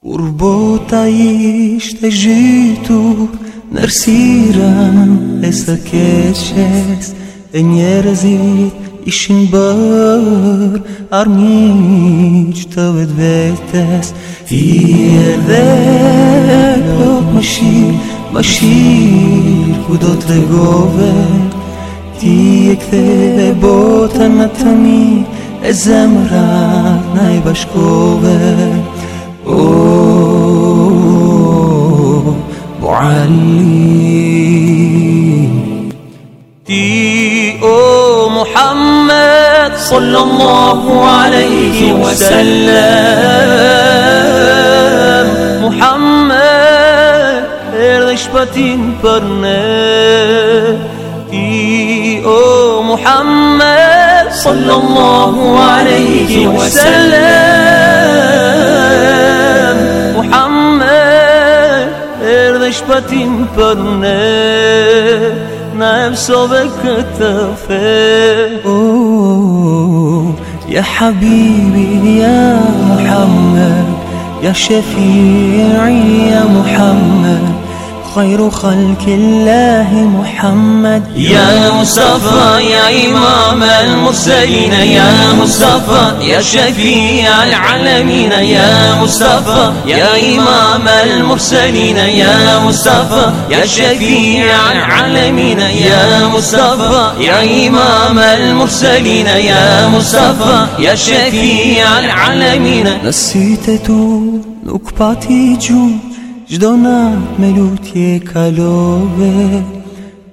Curvou Thaís Egito, Narcira, essa queixes, Enheras e ishing bor arminchtavit vetas fierdek lot mashir mashir hudot regover tiyekteve botanatami nay naibashkover o معلم تي o محمد صلى الله عليه وسلم. محمد رشبتين فرنا تي أو محمد صلى الله عليه وسلم محمد رشبتين فرنا نفسه يا حبيبي يا محمد يا شفيعي يا محمد. خير خلق الله محمد. يا مصطفى يا إمام المرسلين يا مصطفى يا شفيع العالمين يا مصطفى يا إمام المرسلين يا مصطفى يا شفيع العالمين يا مصطفى يا إمام المرسلين يا مصطفى يا شفيع العالمين. نسيتتو نكباتي جون Gjdo nat me lutje kalove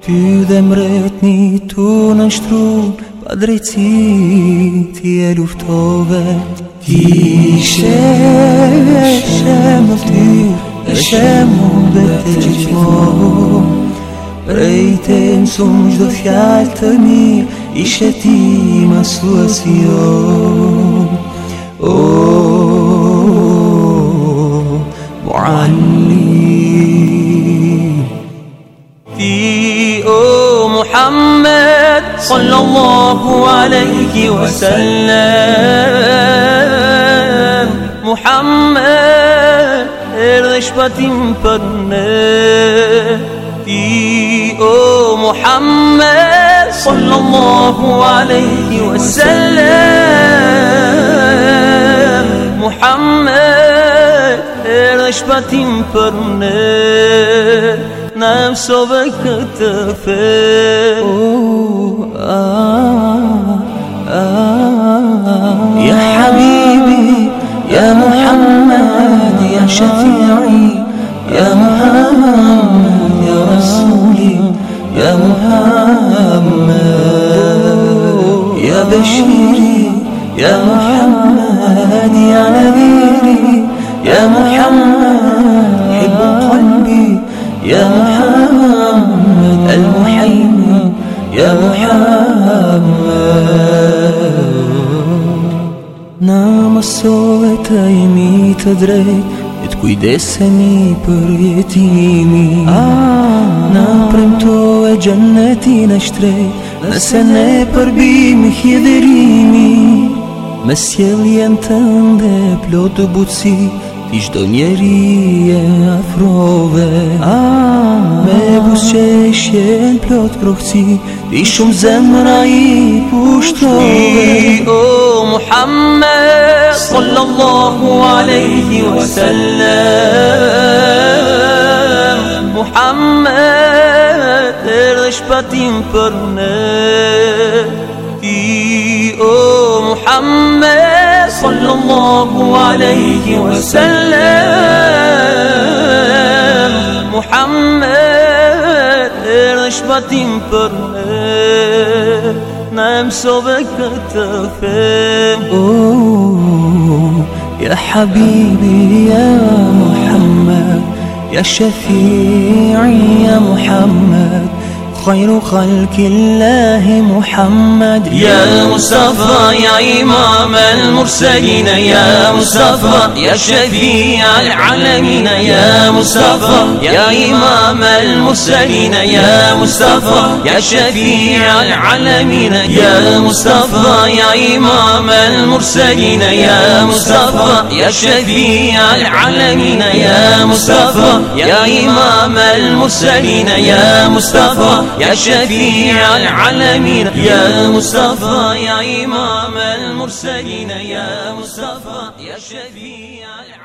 Ty dhe mretni tu në shtrum Pa drejtësi ti e luftove. Ti ishe shemë ty E shemë dhe të gjithmonë Prej të mësum gjdo fjallë të mirë Ishe ti mësua si jonë صلى الله عليه وسلم. محمد فرنا في أو محمد صلى الله عليه وسلم. محمد رشبتين فرنا نفسه بكتفه يا حبيبي يا محمد يا شفيعي يا محمد يا رسولي يا محمد يا بشيري يا محمد يا نذيري يا محمد حب قلبي يا محمد المحيي. يا محمد نام الصوت يمي تدري تكويدسني për jetimi Na premto e gjenneti në shtrej Nëse ne përbimi hjedherimi Me sjelljen të ndë plotë butësi هیچ دنیری افراوه آه بو شش پلوت بروختی دیشم زمرایی پوشت أو محمد صلى الله عليه وسلم محمد ارش پتیم فرنه صلى الله عليه وسلم. محمد رشبة فرنا نام صبك تفهم. يا حبيبي يا محمد يا شفيعي يا محمد. خير خلق الله محمد. يا مصطفى يا إمام المرسلين يا مصطفى يا شفيع العالمين يا مصطفى يا إمام المرسلين يا مصطفى يا شفيع العالمين يا مصطفى يا إمام المرسلين يا مصطفى يا شفيع العالمين يا مصطفى يا إمام المرسلين يا مصطفى يا شفيع العالمين يا مصطفى يا إمام المرسلين يا مصطفى يا شفيع العالمين.